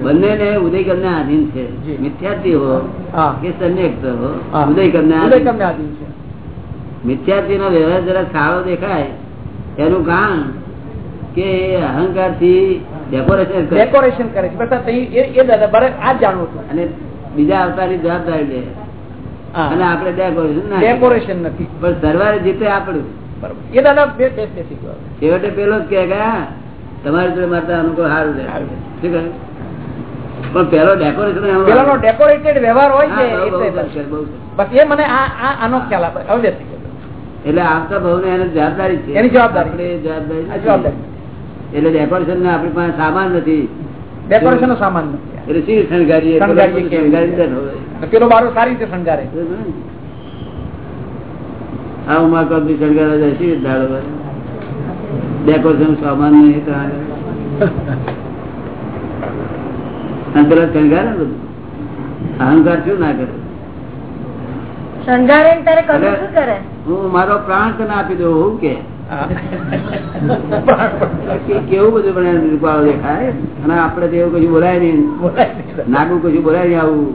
બંને ને ઉદયગમ ને આધીન છે જી. હો કે સંયુક્ત હો ઉદયગમ ને આધીન છે મિથ્યાત્વી નો વ્યવહાર જરા સારો દેખાય એનું કારણ કે અહંકારથી ડેકોરેશન કરે ડેકોરેશન કરે છે બસ આ એ એ દાદા બરાબર આ જાણવું હતું અને બીજા અવતારની જવાબદારી લે અને આપણે ડેકોરેશન ના ડેકોરેશન નથી પણ સરવારે જીતે આપણું એ દાદા બે બે બેસી ગયો છેવટે પેલો જ કે હા, તમારી જોડે મારતા અનુકૂળ સારું રહે. શું પણ પેલો ડેકોરેશન પેલાનો ડેકોરેટેડ વ્યવહાર હોય છે. બસ એ મને આ આનો ખ્યાલ આપે. હવે એટલે આવતા ભાવ ને એને જવાબદારી છે. એની જવાબદારી. જવાબદારી એટલે ડેકોરેશન ને આપણી પાસે સામાન નથી. ડેકોરેશન નો સામાન નથી. એટલે શી શણગારીએ? શણગારી પેલો બારો સારી રીતે શણગારે. હા ઉમા કંપની શણગારા જાય શી દાડો? ડેકોરેશન સામાન નહીં પેલા શણગારે બધું? અહંકાર શું ના કરે? હું મારો પ્રાણ તને આપી દઉં હું કે? કેવું બધું પણ રૂપાળો દેખાય? અને આપડે તો એવું કશું બોલાય નહીં. નાગું કશું બોલાય નહીં આવું.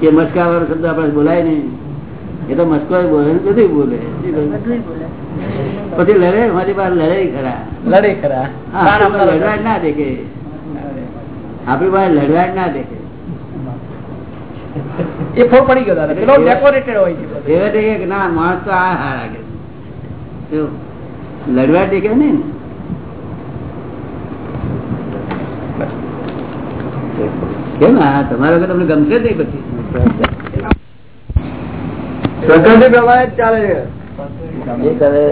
કે મસ્કા વાળો શબ્દ આપડે બોલાય નહીં. એ તો મસ્કો બોલે બધું બોલે. બધું બોલે. પછી લડે મારી પાસે લડે ખરા. લડે ખરા. હા, પ્રાણ આપણી પાસે આપનારો લડવા જ ના દેખે. આપણી પાસે લડવાડ ના દેખે. એ ફોડ પડી ગયો પેલો ડેકોરેટેડ હોય છે એવા દેખે કે ના માણસ તો આ હાર લાગે લડવા દેખે ને? કેમ? આ તમારા તમને ગમશે જ નહીં પછી. પ્રકૃતિ પ્રવાહ ચાલે છે. જે કરે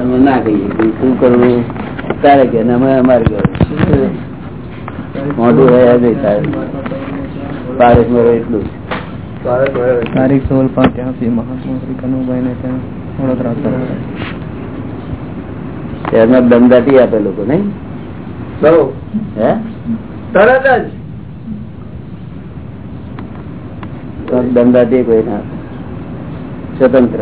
અમે ના કહીએ શું કરવું? તારે કે અમે અમારે કરવું મોટું રહ્યા નહીં તારે પાડોશમાં રહે એટલું. જ. તારીખ સોળ પાંચ ત્યાંસી મહાત્મા કનુભાઈ ને ત્યાં વડોદરા શહેરમાં દમદાટી આપે લોકો નહીં? હે? તરત જ? તો દમદાટી કોઈ ના. સ્વતંત્ર.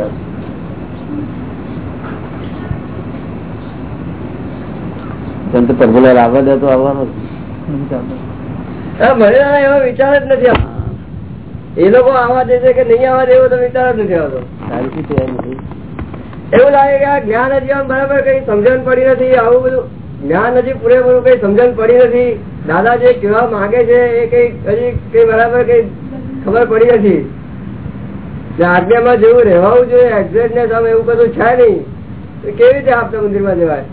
સંત પ્રભુલાલ આવવા દે તો આવવાનું એવો વિચાર જ નથી એ લોકો આવા દેશે કે નહીં આવા દેવો તો વિચાર જ નથી આવતો? એવું લાગે કે આ જ્ઞાન હજી બરાબર કઈ સમજણ પડી નથી આવું બધું જ્ઞાન હજી પૂરેપૂરું કઈ સમજણ પડી નથી. દાદા જે કહેવા માંગે છે એ કઈ હજી કઈ બરાબર કઈ ખબર પડી નથી આજ્ઞામાં જેવું રહેવાનું જોઈએ એવું કશું છે નહીં કેવી રીતે આપતા મંદિરમાં જવાય.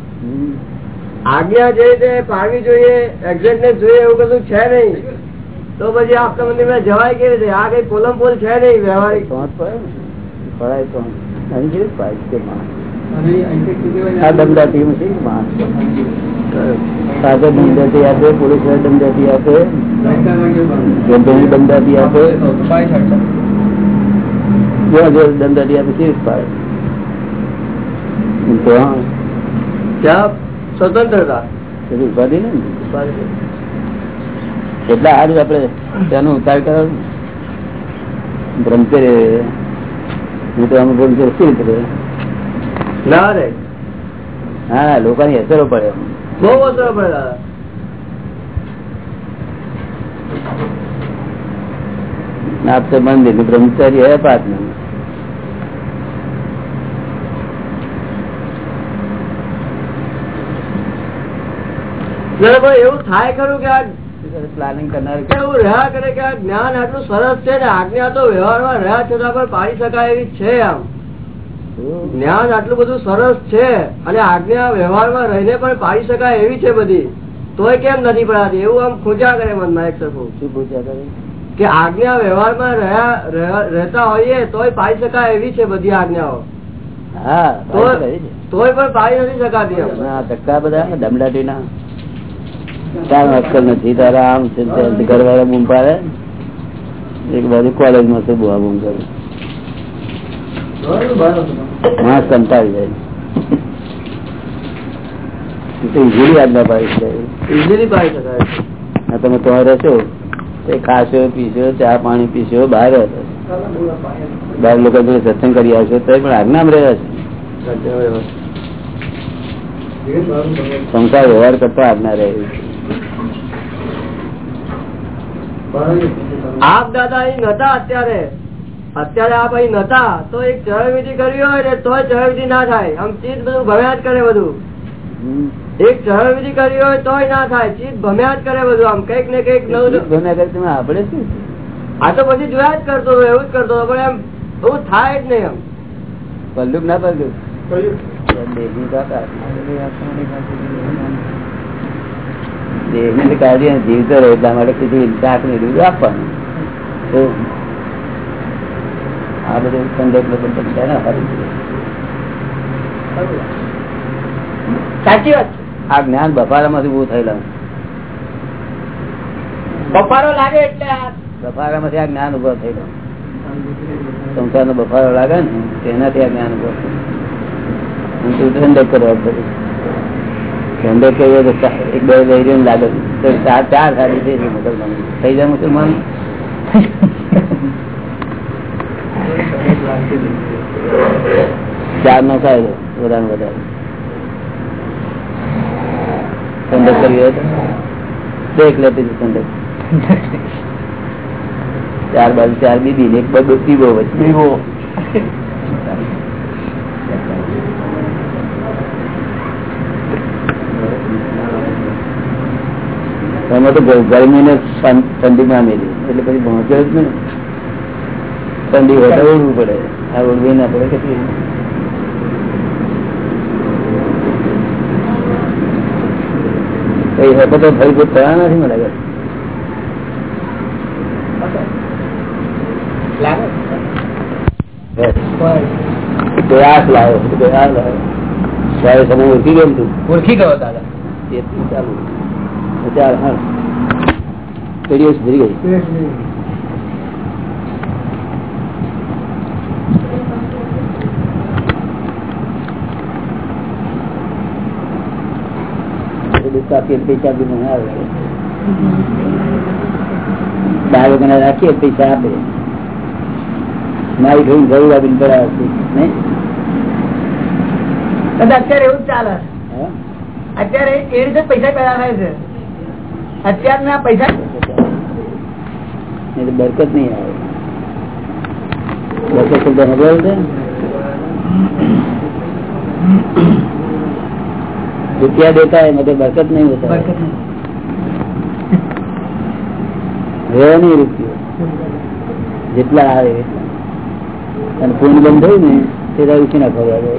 આજ્ઞા જે રીતે પાડવી જોઈએ એક્ઝેક્ટનેસ જોઈએ એવું કશું છે નહીં, તો પછી આપતા મંદિરમાં જવાય કેવી રીતે આ કઈ પોલમ પોલ છે નહીં વ્યવહારિક પહોંચ પડે. પડાય તો. આ આપે પોલીસ આપે. આપે. આપે કેવી પાડે ત્યાં સ્વતંત્રતા. ઉપાધિ ને? એટલે આજ આપડે તેનો ઉતાર કરો બ્રહ્મચર્ય. હું તો અમુક બ્રહ્મચર્ય કેવી રીતે? ના રે. હા લોકોની અસરો પડે. બહુ અસર પડે દાદા. આપતો મંદિર બ્રહ્મચારી હે પાર્ટનરનું એવું થાય ખરું કે આ પ્લાનિંગ કરનાર એવું રહ્યા કરે કે આ જ્ઞાન આટલું સરસ છે ને આજ્ઞા તો વ્યવહારમાં રહ્યા છતાં પણ પાડી શકાય એવી છે આમ. જ્ઞાન આટલું બધું સરસ છે અને આજ્ઞા વ્યવહારમાં રહીને પણ પાડી શકાય એવી છે બધી. તોય કેમ નથી પડાતી? એવું આમ ખોજા કરે મનમાં એક સરખું. શું પૂછ્યા કરે? કે આજ્ઞા વ્યવહારમાં રહ્યા રહેતા હોઈએ તોય પાડી શકાય એવી છે બધી આજ્ઞાઓ. હા તો પાડી શકાય છે. તોય પણ પાડી નથી શકાતી ધક્કા બધા દમડાટી ના તારું અક્કલ નથી તારા આમ છે ઘરવાળા બૂમ પાડે. એક બાજુ કોલેજમાં બુઆ બૂમ કરે. માણસ કંટાળી જાય. ઇઝીલી આજ્ઞા પાડી શકાય ઇઝીલી પાડી શકાય. તમે ત્યાં રહેશો તે ખાશો પીશો ચા પાણી પીશો બહાર બહાર લોકો જોડે સત્સંગ કરી આવશો તો પણ આજ્ઞામાં રહ્યા છે. સંસાર વ્યવહાર કરતા આજ્ઞા રહે આપ દાદા અહીં નતા અત્યારે. અત્યારે આ ભાઈ નતા તો એક ચરણવિધિ કરવી હોય ને તોય ચરણવિધિ ના થાય. આમ ચીજ બધું ભમ્યા જ કરે બધું. એક ચરણવિધિ કરવી હોય તોય ના થાય. ચીજ ભમ્યા જ કરે બધું. આમ કંઈક ને કંઈક નવું ભમ્યા કરે તમે આપણે શું આ તો પછી જોયા જ કરતો હતો એવું જ કરતો હતો પણ એમ એવું થાય જ નહીં એમ પલ્લુક ના પલ્લુક? દેહ ને કાઢી જીવતો રહે એટલા માટે કીધું આપવાનું. તો આ બધું સંદેશ ને બધું શેના હારું છે? સાચી વાત છે. આ જ્ઞાન બફારામાંથી ઉભું થયેલા બફારો લાગે એટલે આ બફારામાંથી આ જ્ઞાન ઊભો થયેલો સંસાર નો બફારો લાગે ને તેનાથી આ જ્ઞાન ઊભો થયું અને તું ઠંડક કરવા પડે ઠંડક કરીએ તો ચા- એક બે વૈરીઓ લાગે તો ચાર ચાર સાડી થઈ જાય મુસલમાન થઈ જાય મુસલમાન ચાર નો કાયદો વધારે વધારે. ઠંડક કરવી હોય તો. એક લેતી હતી ઠંડક ચાર બાજુ ચાર બીબી ને એક બાજુ પીવો એમાં તો ગરમી ને ઠંડી માં મેળવી એટલે પછી પહોંચે જ ને ઠંડી હોય તો ઓળવું પડે. આ ઓળવી ના પડે કેટલી કઈ હકતો કોઈ થયા નથી મને ઓળખી ગયો તું. ઓળખી ગયો દાદા એટલું ચાલુ. ચાલ હા. પેઢીઓ સુધરી ગઈ. કાપીએ પૈસા બી મને આવે. બાર વાગ્યા રાખીએ પૈસા આપે. મારી ઘણી જરૂર આપીને પડાવે છે નહીં અત્યારે એવું ચાલે? અત્યારે એ રીતે પૈસા પેદા થાય છે. અત્યારના પૈસા બરકત નહીં આવે. બરકત શબ્દ ખબર છે. રૂપિયા દેતા है मगर बरकत नहीं होता है બરકત નહીં. રહ્યો નહીં રૂપિયો જેટલા આવે એટલા અને પૂર્ણ બંધ થયું ને તે ઉછી ના ખબર આવે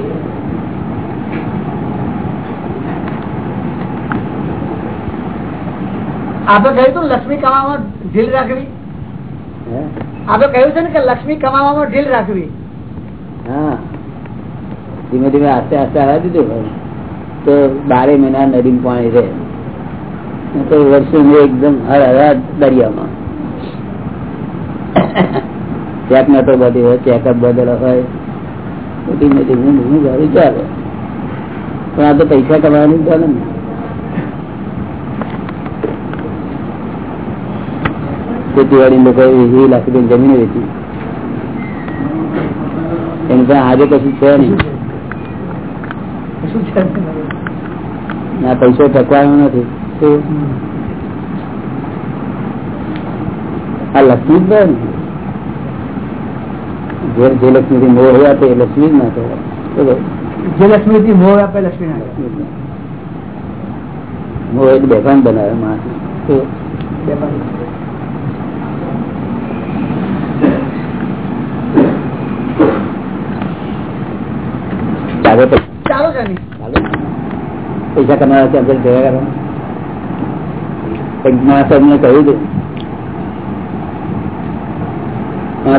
આપણે કહ્યું હતું ને લક્ષ્મી કમાવામાં ઢીલ રાખવી હે? આપણે કહ્યું છે ને કે લક્ષ્મી કમાવામાં ઢીલ રાખવી હા ધીમે ધીમે આસ્તે આસ્તે હવા દીધું હોય તો બારે મહિના નદીમ પાણી રહે તો વર્ષો એકદમ હર હર દરિયામાં. ચેક મેટર બધી હોય ચેકઅપ બદલ હોય. ધીમે ધીમે ધીમે ગાડી ચાલે પણ આ તો પૈસા કમાવાની ચાલે ને. ખેતીવાડી લોકો વીસ લાખ રૂપિયા જમીન વેચી. એમ પણ આજે કશું છે નહીં. આ પૈસો ટકવાનો નથી. આ લક્ષ્મી જ જે જે લક્ષ્મી થી મોહ હોય તે લક્ષ્મી જ ના કહેવાય જે લક્ષ્મી થી મોહ આપે લક્ષ્મી ના. મોહ એક બેભાન બનાવે માણસ? ચાલો ચાલો. પૈસા કમાવા ત્યાં આપણે જોયા કરો એક માણસ અમને કહ્યું હતું.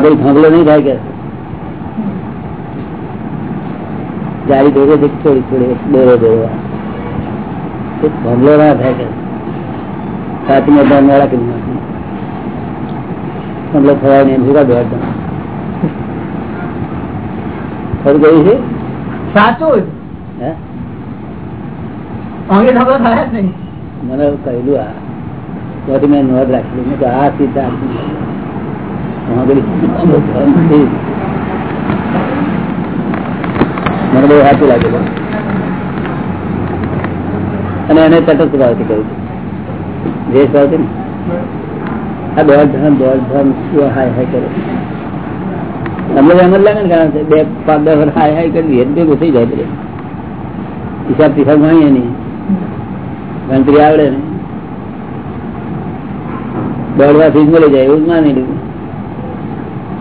કઈ થાંભલો નહીં થાય કે. જારી દોરે છે, થોડી થોડી, દોરો દોરવા તો થાંભલો ના થાય કે. સાચી માં મેળા કરી નાખે થાંભલો થવાય નહીં, ભેગા દોડતા ખરું ગયું છે? સાચું જ હે અંગ્રેજ આપણે થયા જ નહીં મને કહેલું આ. ત્યાંથી મેં નોંધ રાખેલી. મેં કહ્યું આ સીધા મને બહુ સાચું લાગે અને એને તટસ્થ ભાવથી કહ્યું. જે ભાવથી ને? આ દોઢ ધન દોઢ ધન, શું હાય હાય કરે? તમને એમ જ લાગે ને કારણ કે બે પાંચ દસ હાય હાય કરી દે ભેગું થઈ જાય હિસાબ પિસાબ ગણીએ નહીં. ગણતરી આવડે ને. દોડવાથી જ મળી જાય એવું જ માની લીધું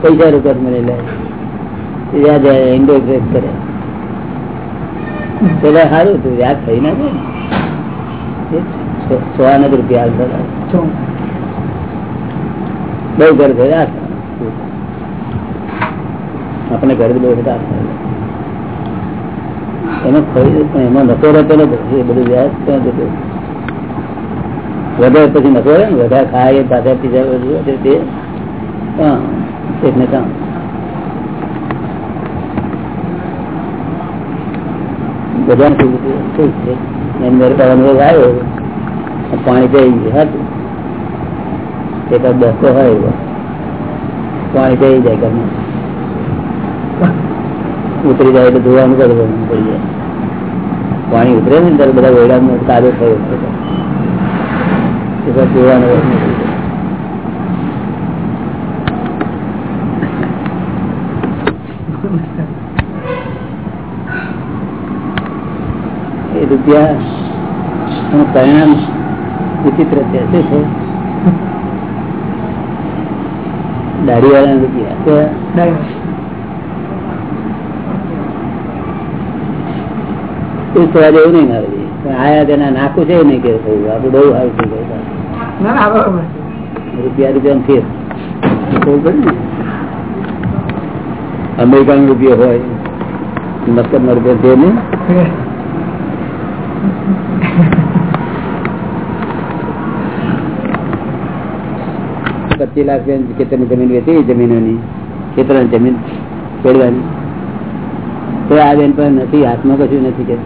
પૈસા રૂપિયા મળી જાય. ત્યાં જાય ઇન્ડો કરે. પેલા સારું હતું યાદ થઈ ના સોળાના રૂપિયા આવતા બહુ ઘર છે આપણે ઘરે બહુ બધા એમાં ખરી પણ એમાં નતો રહેતો નતો. એ બધું વ્યાજ ક્યાં જતું. વધારે પછી નતો રહે ને, વધારે ખાય પાછા પીઝા બધું તે હા કામ આવ્યો. પાણી પી ગયું તે. એકાદ દસો હોય પાણી પી જાય ઘરમાં. ઉતરી જાય એટલે ધોવાનું કરવાનું પડી જાય. પાણી ઉતરે ને ત્યારે બધા વેડા કાદો થયો. એ રૂપિયા પરિણામ વિચિત્ર છે. છે? દાઢી વાળા રૂપિયા એ સવાલ એવું નહીં મારે. આયા તેના નાખું છે નહીં કે આપડે બહુ સારું થઈ ગયું રૂપિયા રૂપિયા ફેર. અમેરિકન રૂપિયો હોય મસ્કત નો રૂપિયા ફેર નહીં? પચીસ લાખ ખેતરની જમીન વેચી જમીનોની ખેતરની જમીન છોડવાની તો આ બેન પણ નથી હાથમાં કશું નથી કે.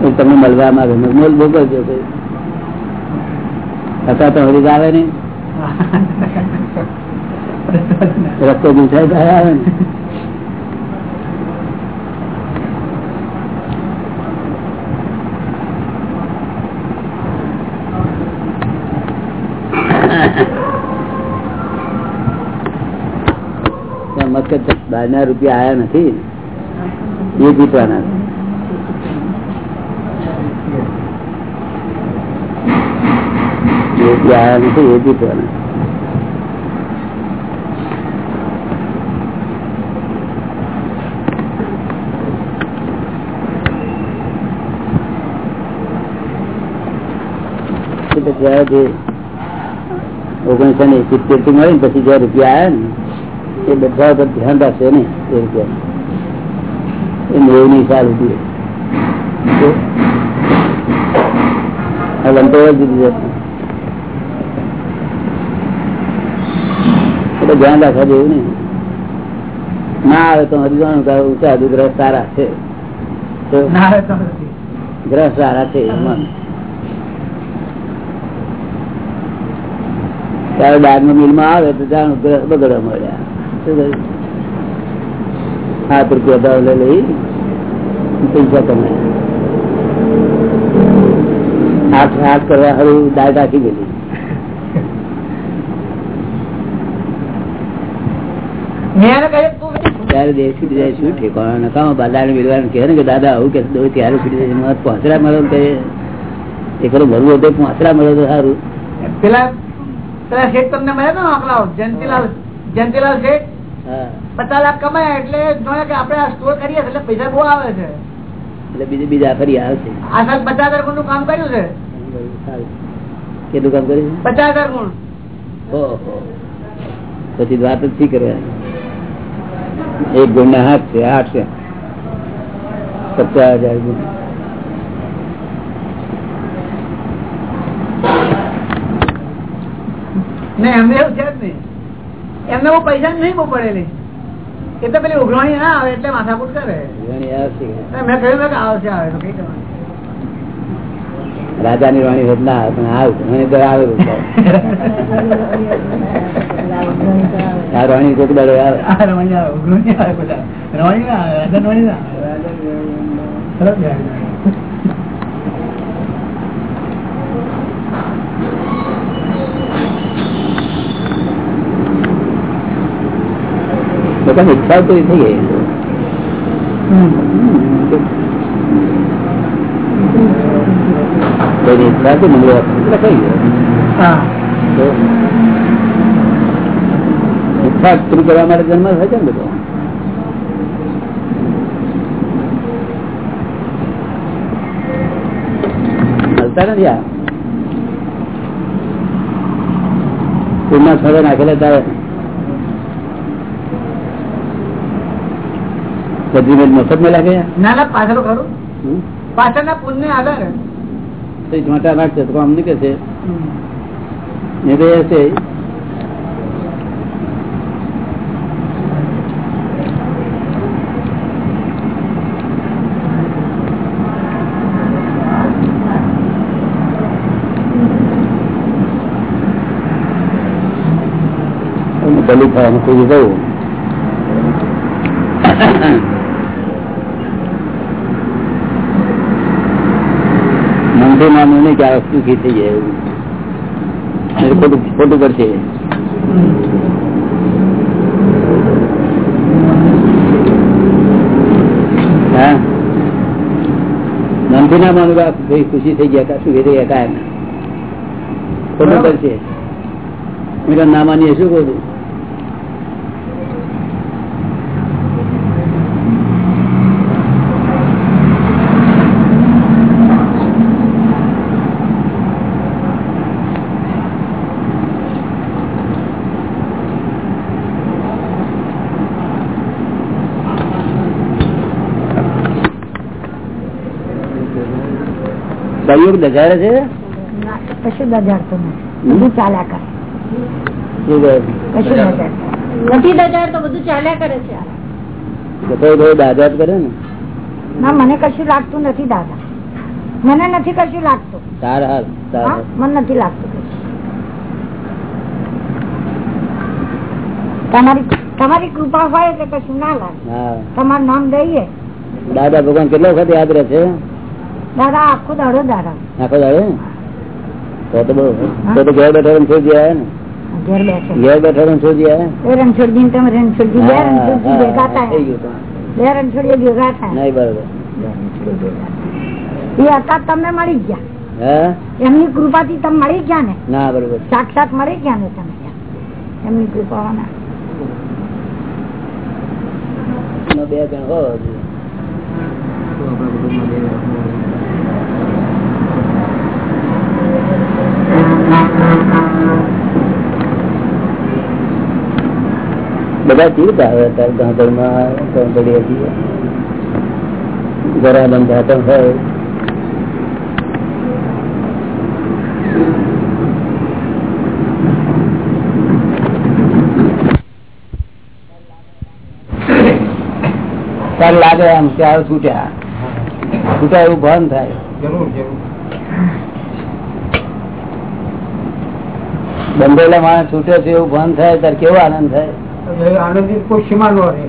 તમને મળવા માંગે મોલ ભોગવજો હતા તો હરી આવે ને રસ્તો ગુંચાઈ આવે ને. બાર ના રૂપિયા આયા નથી. એ જીતવાના આયા નથી એ જીતવાના ઓગણીસો ને સિત્તેર મળી પછી જે રૂપિયા આવ્યા ને એ બધા પર ધ્યાન રાખશે ને એ રૂપિયા એ નેવની એટલે ધ્યાન રાખવા જેવું ને ના આવે તો હજુ ગ્રહ સારા છે. ગ્રહ સારા છે ત્યારે બાર નો મિલમાં આવે તો જાણું ગ્રહ બગડવા મળ્યા સાત રૂપિયા ભાવ લઈ પૈસા કમાય. હાથ હાથ કરવા હારું દાળ રાખી ગયેલી ત્યારે દેશ છૂટી જાય શું ઠેકાણા નકામા બાદાને મેળવાનું કહે ને કે દાદા આવું કે દો ત્યારે છૂટી જાય. પહોંચરા મળો કે એ ખરું ભરવું હતું પહોંચરા મળો તો સારું. પેલા પેલા શેઠ તમને મળ્યા ને આંકડાઓ? જયંતિલાલ જયંતિલાલ શેઠ? પચાસ લાખ કમાયા એટલે જોયા કે આપણે આ સ્ટોર કરીએ એટલે પૈસા બહુ આવે છે. એટલે બીજું બીજા ફરી આવશે આ સાલ પચાસ હજાર ગુણ કામ કર્યું છે? કેટલું કામ કર્યું? પચાસ હજાર ગુણ. પછી વાત જ શી કરવાની? એક ગુણ ના હાથ છે આઠ છે. પચાસ હજાર ગુણ. એમને એવું છે જ નહીં. એમને બહુ પૈસા નહીં બહુ પડેલી. એ તો પેલી ઉઘરાણી ના આવે એટલે માથાકૂટ કરે. મેં કહ્યું કે આવશે આવે તો કઈ કરવાનું. રાજા ની વાણી ના આવે પણ આવે રાણી કોક દાડો. બધાની ઈચ્છા તો થઈ ગઈ. ઈચ્છા તો મંગળવાર. થઈ ગયો. પૂરી કરવા માટે જન્મ થાય છે ને બધો? મળતા નથી આ? પૂર્ણ છોડે નાખેલા તારે? બધી મેં મફતમાં લાગે? ના ના પાછળ ખરું. પાછળના પુણ્ય આધારે તો મોટા નાખશે તો આમ નીકળે છે એ છે. દલિત એમ કોઈ ગયું મનથી માનવું નહીં કે આ વસ્તુ કી થઈ જાય એવું. ખોટું ખોટું કરશે. હા? મનથી ના માનું ભાઈ ખુશી થઈ ગયા શું થઈ ગયા કાયમ ખોટું કરશે. મેં ના માનીએ શું ખોટું? કયું દજાડે છે? કશું દજાડતું નથી. બધું ચાલ્યા કરે. કશું નથી. દજાડતો બધું ચાલ્યા કરે છે. તો કોઈ કોઈ દાદા કરે ને. ના મને કશું લાગતું નથી દાદા. મને નથી કશું લાગતું. તાર હાલ તાર હા હાલ. મને નથી લાગતું તમારી તમારી કૃપા હોય એટલે કશું ના લાગે. તમારું નામ દઈએ દાદા ભગવાન કેટલા વખત યાદ રહે છે? દાદા આખો દાડો દાડા. આખો દાડે તો તો બહુ. તો તો ઘેર બેઠા છોડી આવ્યા ને? ઘેર બેઠે. ઘેર બેઠા છોડી આવ્યા એ રણછોડજી ને તમે રણછોડજી બે હા, રણછોડજી હા, ભેગા થઈ થાય ગયું તો. બે રણછોડીઓ ભેગા થાય. નહીં બરોબર. બે રણછોડીઓ ભેગા થાય. એ હતા તમે મળી ગયા. હા? એમની કૃપાથી તમે મળી ગયા ને? ના બરોબર. સાક્ષાત મળી ગયા ને તમે એમની કૃપાના એમાં બે જણ હો બધા જીવતા હવે અત્યારે ગાંધરમાં ગાંધડી હતી. જરા હોય. ત્યારે લાગે આમ આવ છૂટ્યા. છૂટ્યા એવું ભાન થાય. જરૂર જરૂર. બંધેલા માણસ છૂટે છે એવું ભાન થાય ત્યારે કેવો આનંદ થાય? એ આનંદની કોઈ સીમા ન રહે.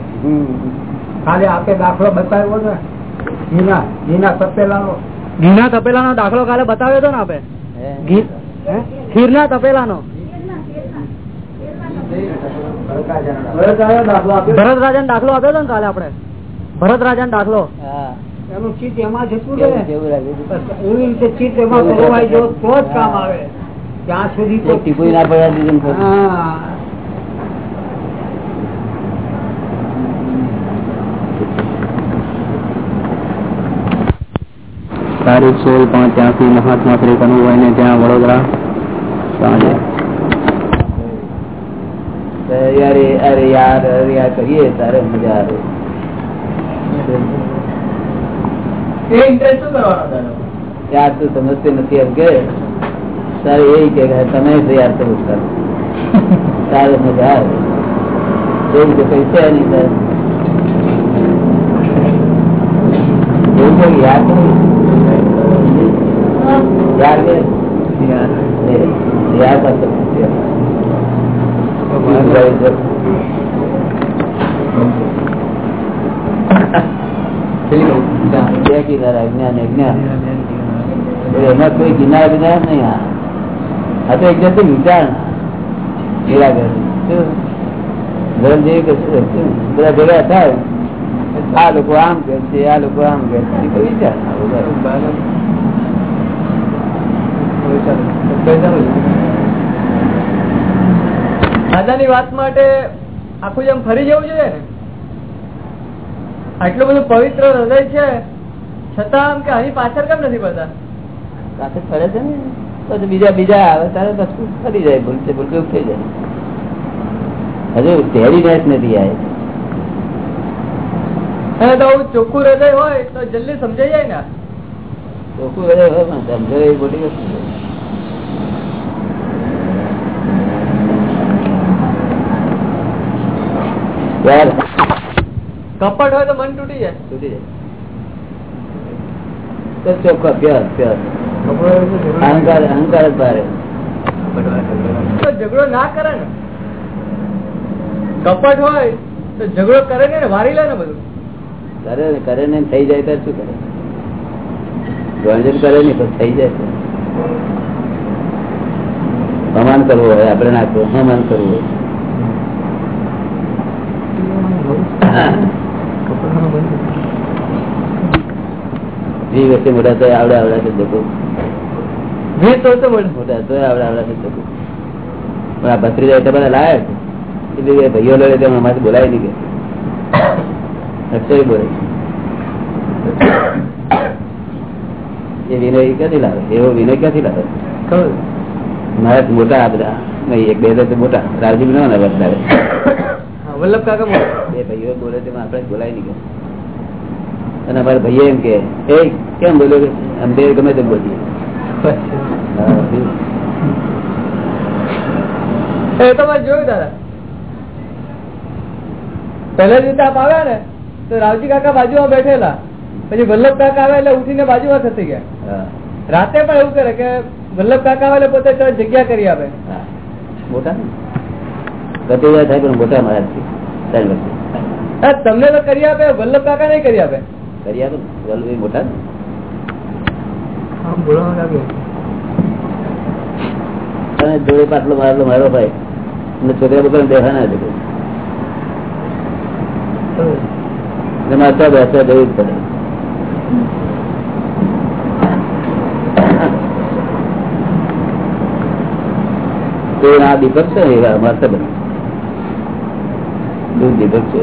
ખાલી આપે દાખલો બતાવ્યો ને ઘીના ઘીના તપેલાનો. ઘીના તપેલાનો દાખલો કાલે બતાવ્યો હતો ને આપે? ખીર ના તપેલા નો ભરત રાજા દાખલો આપ્યો. હતો ને કાલે આપડે ભરત રાજા દાખલો એનું ચિત્ત એમાં જતું? એવી રીતે ચિત્ત એમાં તો જ કામ આવે. ત્યાં સુધી ટીપુઈ ના પડ્યા દીધું ને ખોટું. હા તારીખ સોળ પાંચ ત્યાંથી મહાત્મા શ્રી કનુભાઈ ને ત્યાં વડોદરા સાંજે. તો અરે યાર અરે યાર કરીએ તારે મજા આવે. એ ઇન્ટરેસ્ટ શું કરવાનો તારો? યાર તું સમજતી નથી એમ કે તારે એ કે તમે જ યાર કરું કર તારે મજા આવે. એવું તો કઈ છે નહીં સર એવું કોઈ યાદ નહીં. એમાં કોઈ કિનાર કિનાર નહીં આ આ તો એક જાતની વિચારણા નિરાકર ધર્મ જેવી કશું બધા ભેગા થાય આ લોકો આમ કે છે આ લોકો આમ કે છે કોઈ વિચાર દાદાની વાત માટે આખું જેમ ફરી જવું જોઈએ ને? આટલું બધું પવિત્ર હૃદય છે છતાં આમ કે અહીં પાછળ કેમ નથી બધા સાથે ફરે છે ને? પછી બીજા બીજા આવે તારે પછી ફરી જાય? ભૂલશે ભૂલચૂક થઈ જાય. હજુ ધેરીનેસ નથી આવે તો ચોખ્ખું હૃદય હોય તો જલ્દી સમજાઈ જાય ને ચોખ્ખું હૃદય હોય સમજાય સમજો એ મોટી વસ્તુ છે યાર કપટ હોય તો મન તૂટી જાય. તૂટી જાય. તો ચોખ્ખો પ્યોર પ્યોર. અહંકાર અહંકાર જ બારે ઝઘડો ના કરે ને. કપટ હોય તો ઝઘડો કરે ને વારી લે ને બધું. કરે ને કરે ને થઈ જાય તો શું કરે? ગણજન કરે ને તો થઈ જાય તો. કરવું હોય આપણે નાખવું હમાન કરવું હોય. વી વચ્ચે મોટા તો આવડે આવડે છે લોકો. વીસ તો તો મળે મોટા તો આવડે આવડે છે લોકો. પણ આ ભત્રીજા એટલે બધા લાયક એટલે કે ભાઈઓ લડે તો અમારે બોલાય નહીં કે. અક્ષય બોલે એ વિનય ક્યાંથી લાવે? એવો વિનય ક્યાંથી લાવે? મારા મોટા આ બધા. નહીં એક બે તો મોટા. રાજીવ ના ને વધારે હા, વલ્લભ કાકા બોલે? બે ભાઈઓ બોલે તેમાં આપણે બોલાય નહીં અને અમારા ભાઈએ એમ કે એ કેમ બોલ્યો કે? અમે બે ગમે તેમ બોલીએ. એ તો મેં જોયું દાદા. પહેલા દિવસે આપ આવ્યા ને તો રાવજી કાકા બાજુમાં બેઠેલા. પછી વલ્લભ કાકા આવે એટલે ઉઠીને બાજુમાં થતી ગયા. રાતે પણ એવું કરે કે વલ્લભ કાકા આવે એટલે પોતે જગ્યા કરી આપે. મોટા ને? ભત્રીજા થાય પણ મોટા મારાથી ત્રણ વર્ષે તમને તો કરી આપે વલ્લભ કાકા નહીં કરી આપે. કરી આપે. વલ્લભ મોટા? જોડે પાટલો મારેલો મારો ભાઈ. અને છોકરા ના એમાં અત્યારે બેસવા જવું જ પડે. તો આ દીપક છે અમારે બધા દૂધ દીપક છે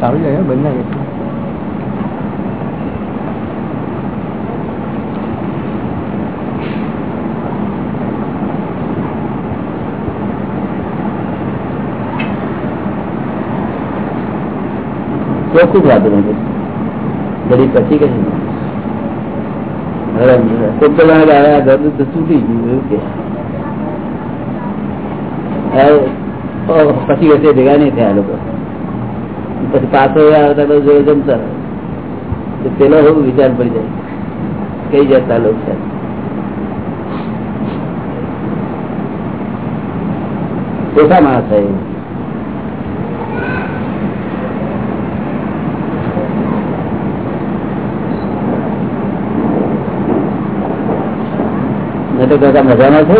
સારું જાય બંને ચોખ્ખું જ વાતું નથી ઘડી પછી કશું તો તો પછી વચ્ચે ભેગા નહીં થયા લોકો. પછી પાછો આવતા બધા જોડે જમતા. પેલો હું વિચાર પડી જાય. કઈ જતા લોકો ઓછા માણસ થાય નહીં તો કાકા મજામાં છે?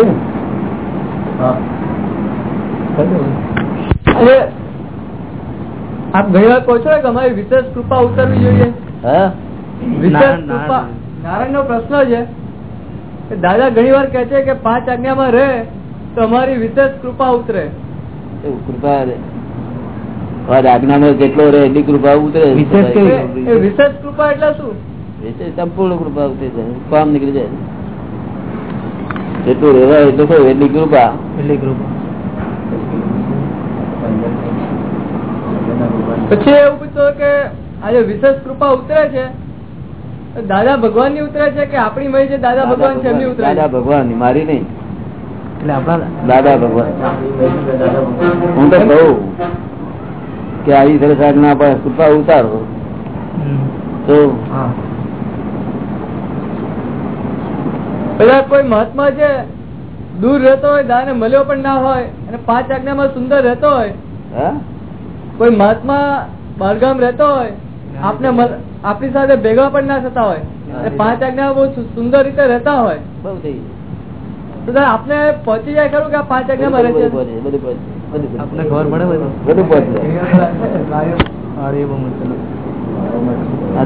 ને આપ ઘણી વાર કહો છો કે અમારી વિશેષ કૃપા ઉતરવી જોઈએ. વિશેષ કૃપા નારાયણ. નો પ્રશ્ન છે કે દાદા ઘણી વાર કે છે કે પાંચ આજ્ઞામાં રહે તો અમારી વિશેષ કૃપા ઉતરે. એવું કૃપા આજ્ઞામાં જેટલો રહે એટલી કૃપા ઉતરે. વિશેષ કૃપા એટલે શું? સંપૂર્ણ કૃપા ઉતરી જાય કામ નીકળી જાય. જેટલું રેવાય એટલું થયું એટલી કૃપા. પછી એવું પૂછતો કે આજે વિશેષ કૃપા ઉતરે છે દાદા ભગવાનની ઉતરે છે કે આપણી મય જે દાદા ભગવાન છે એમની ઉતરે દાદા ભગવાનની મારી નહીં. દાદા ભગવાન. હું તો કહું કે આવી સરસ ના કૃપા ઉતારો. તો પેલા કોઈ મહાત્મા છે દૂર રહેતો હોય દાને મળ્યો પણ ના હોય અને પાંચ આજ્ઞામાં સુંદર રહેતો હોય કોઈ મહાત્મા બહારગામ રહેતો હોય આપને આપણી સાથે ભેગા પણ ના થતા હોય પાંચ આજ્ઞા બહુ સુંદર રીતે રહેતા હોય. બહુ થઈ તો આપને પહોંચી જાય ખરું કે આ પાંચ આજ્ઞામાં રહે છે? બધું બધું બધું બધું આપને ખબર પડે બધું? બધું પહોંચે.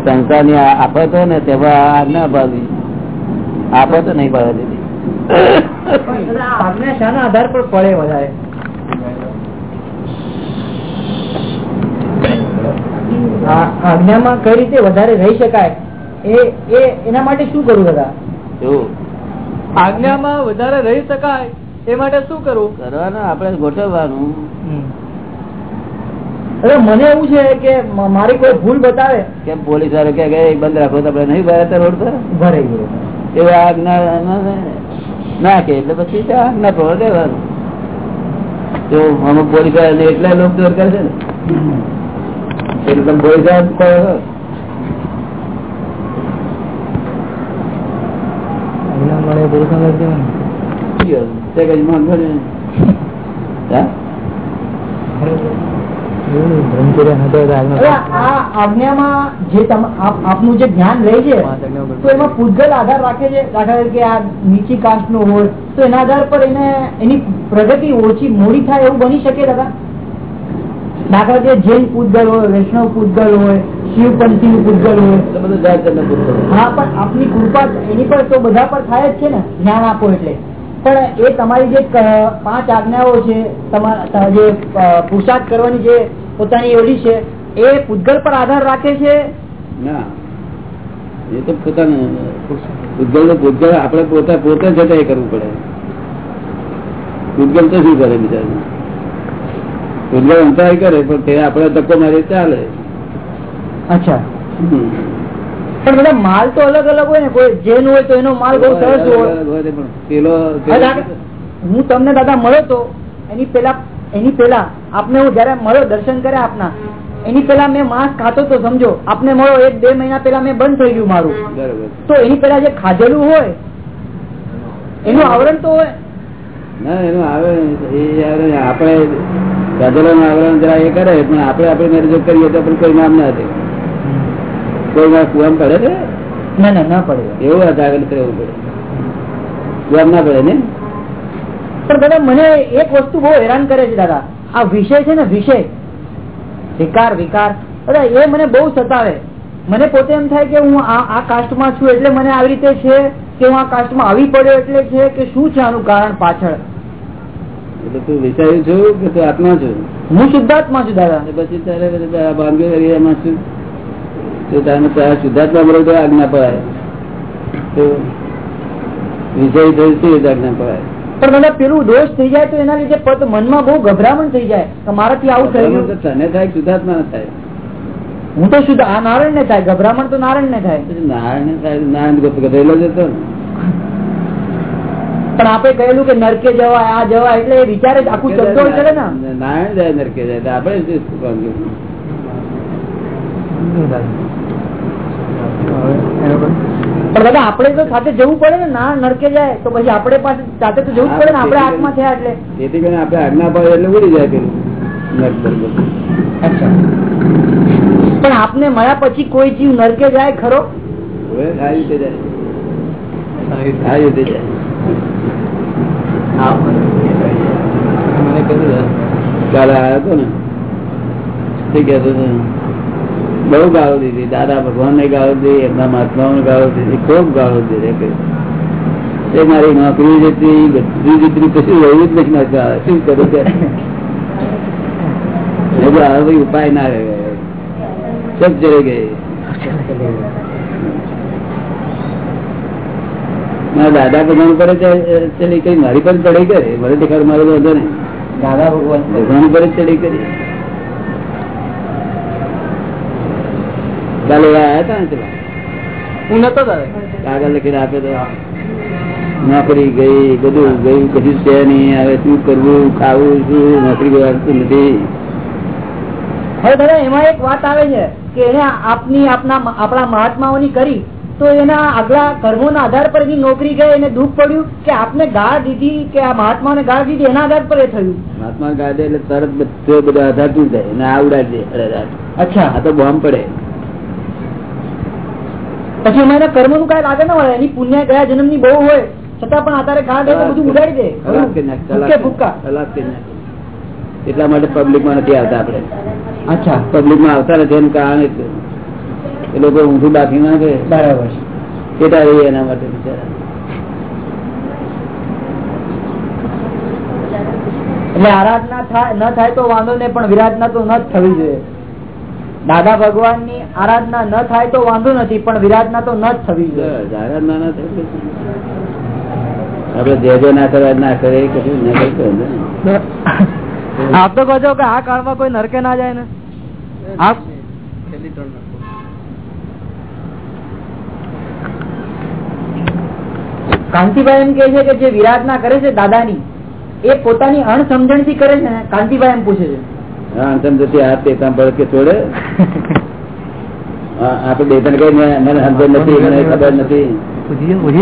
સંસારની આ આફતો ને તેમાં આજ્ઞા ભાવી. આફતો નહીં પડે દીદી. શાના આધાર પર પડે વધારે? આજ્ઞામાં કઈ રીતે વધારે રહી શકાય? એ એ એના માટે શું કરવું દાદા? આજ્ઞામાં વધારે રહી શકાય એ માટે શું કરવું કરવાનું આપણે ગોઠવવાનું. અરે મને એવું છે કે મારી કોઈ ભૂલ બતાવે. કેમ પોલીસ વાળો કે કે બંધ રાખો તો આપડે નહીં ભરાતા રોડ પર? ભરાઈ ગયું. એવા આજ્ઞા ના- ના કે એટલે પછી આજ્ઞા પ્રમાણે રહેવાનું. તો અમુક પોલીસ એટલા લોક દોર કરે છે ને. એટલે તમે વાળા કહો આપનું જે જ્ઞાન રહે છે તો એમાં પૂજગલ આધાર રાખે છે દાખલા તરીકે આ નીચી કાસ્ટ નો હોય તો એના આધાર પર એને એની પ્રગતિ ઓછી મોડી થાય એવું બની શકે દાદા દાખલા તરીકે જૈન પૂજગલ હોય વૈષ્ણવ પૂજગલ હોય શિવપંથી નું પૂજગલ હોય. હા, પણ આપની કૃપા એની પર તો બધા પર થાય જ છે ને, જ્ઞાન આપો એટલે પણ એ તમારી જે પાંચ આજ્ઞાઓ છે જે પુરુષાર્થ કરવાની જે પોતાની ઓલી છે એ પૂતગલ પર આધાર રાખે છે? ના. એ તો પોતાનું પૂતગલ તો પૂતગલ આપણે પોતા પોતે જતા એ કરવું પડે. પૂતગલ તો શું કરે બીજા પૂતગલ અંતરાય કરે પણ તે આપણે ધક્કો મારી ચાલે. અચ્છા. પણ બધા માલ તો અલગ અલગ હોય ને કોઈ જેન હોય તો એનો માલ બહુ સરસ હોય પણ હું તમને દાદા મળ્યો તો એની પેલા એની પેલા આપને હું જયારે મળ્યો દર્શન કર્યા આપના એની પેલા મેં માંસ ખાતો તો સમજો આપને મળો એક બે મહિના પેલા મેં બંધ થઈ ગયું મારું. બરોબર. તો એની પેલા જે ખાધેલું હોય એનું આવરણ તો હોય. ના એનું આવે એ આવે આપણે ગજલોનું આવરણ જરા એ કરે પણ આપણે આપણે મેરેજ કરીએ તો આપણે કોઈ નામ ના દે. કોઈ ના કુવામ પડે છે? ના ના ના પડે. એવું જાગૃત રહેવું પડે. કુવામ ના પડે ને? પણ દાદા મને એક વસ્તુ બહુ હેરાન કરે છે દાદા. આ વિષય છે ને વિષય. વિકાર વિકાર. દાદા એ મને બહુ સતાવે. મને પોતે એમ થાય કે હું આ કાસ્ટમાં છું એટલે મને આવી રીતે છે કે હું આ કાસ્ટમાં આવી પડ્યો એટલે છે કે શું છે આનું કારણ પાછળ? એટલે તું વિચાર્યું છું કે તું આત્મા છું? હું શુદ્ધાત્મા છું દાદા. પછી તારે બાંધ્યો એરિયામાં શું તો તારે શુદ્ધાત્મા બરોબર તો આજ્ઞા પડાય તો વિજય થયું છે આજ્ઞા પડાય પણ દાદા પેલું દોષ થઈ જાય તો એના લીધે પત- મનમાં બહુ ગભરામણ થઈ જાય. કે મારાથી આવું થઈ ગયું તને થાય શુદ્ધાત્મા ને થાય? હું તો શુદ્ધ આ નારાયણ ને થાય. ગભરામણ તો નારાયણ ને થાય. નારાયણ ને થાય નારાયણ ગોપ જ હતો પણ આપણે કહેલું કે નરકે જવાય આ જવાય એટલે એ વિચારે જ આખું ચમચોળ કરે ને નારાયણ જાય નરકે જાય. આપડે આપણે શું ભાંગ્યું? પણ દાદા આપણે તો સાથે જવું પડે ને ના નડકે જાય તો પછી આપણે પાસે સાથે તો જવું પડે ને આપણે આત્મા થયા એટલે. તેથી કરીને આપણે આજ્ઞા પાડે એટલે ઉડી જાય પેલું. પણ આપને મળ્યા પછી કોઈ જીવ નરકે જાય ખરો? હવે સારી રીતે જાય. સારી રીતે જાય. મને કીધું કાલે આવ્યો હતો ને? ઠીક બહુ ગાળો દીધી. દાદા ભગવાન ને ગાળો દીધી એમના મહાત્માઓ ને ગાળો દીધી ખૂબ ગાળો દીધી એ મારી નોકરી જતી બધી જતી કશું રહ્યું જ નથી શું કરું ત્યારે હવે ઉપાય ના રહ્યો. સબ ચડી ગઈ મારા દાદા ભગવાન પર ચડી કઈ મારી પર ચડી કરે. મને દેખાડ મારો વાંધો નહીં. દાદા ભગવાન. ભગવાન પર જ ચડી કરી. કાલે આયા હતા ને પેલા હું નતો કાગળ લખીને આપે તો નોકરી ગઈ બધું ગયું કશું છે નહીં હવે શું કરવું ખાવું શું નોકરી કરતું નથી. હવે દાદા એમાં એક વાત આવે છે કે એને આપની આપના આપણા મહાત્માઓની કરી તો એના આગલા કર્મોના આધાર પર એની નોકરી ગઈ એને દુઃખ પડ્યું કે આપને ગાળ દીધી કે આ મહાત્માને ગાળ દીધી એના આધાર પર એ થયું. મહાત્મા ગાડે એટલે તરત બધો બધો આધાર તૂટ જાય અને આવડાવી દે અચ્છા. આ તો બોમ્બ પડે. પછી એમાં એના કર્મોનું કઈ લાગે ના એની પુણ્ય ગયા જન્મની બહુ હોય છતાં પણ ગાળ દે બધું ઉડાડી દે. એટલા માટે પબ્લિકમાં નથી આવતા આપડે અચ્છા. પબ્લિકમાં આવતા નથી એનું કારણ એ લોકો ઊંધું બાકી નાખે બરાબર. કેટલા રહીએ એના માટે બિચારા. એટલે આરાધના થાય ન થાય તો વાંધો નહીં પણ વિરાધના તો ન જ થવી જોઈએ. દાદા ભગવાનની આરાધના ન થાય તો વાંધો નથી પણ વિરાધના તો ન જ થવી જોઈએ. આરાધના ના થાય આપડે જે જે ના કરવા ના કરે કશું ના કરતો આપ તો કહો કે આ કાળમાં કોઈ નરકે ના જાય ને? આપ કાંતિભાઈ એમ કે છે કે જે વિરાધના કરે છે દાદાની એ પોતાની અણસમજણથી કરે છે ને? કાંતિભાઈ એમ પૂછે છે. અંતમ જતી હાથ દેતા પડે કે છોડે. આપડે દેતા કઈ મને મને સમજ નથી મને ખબર નથી.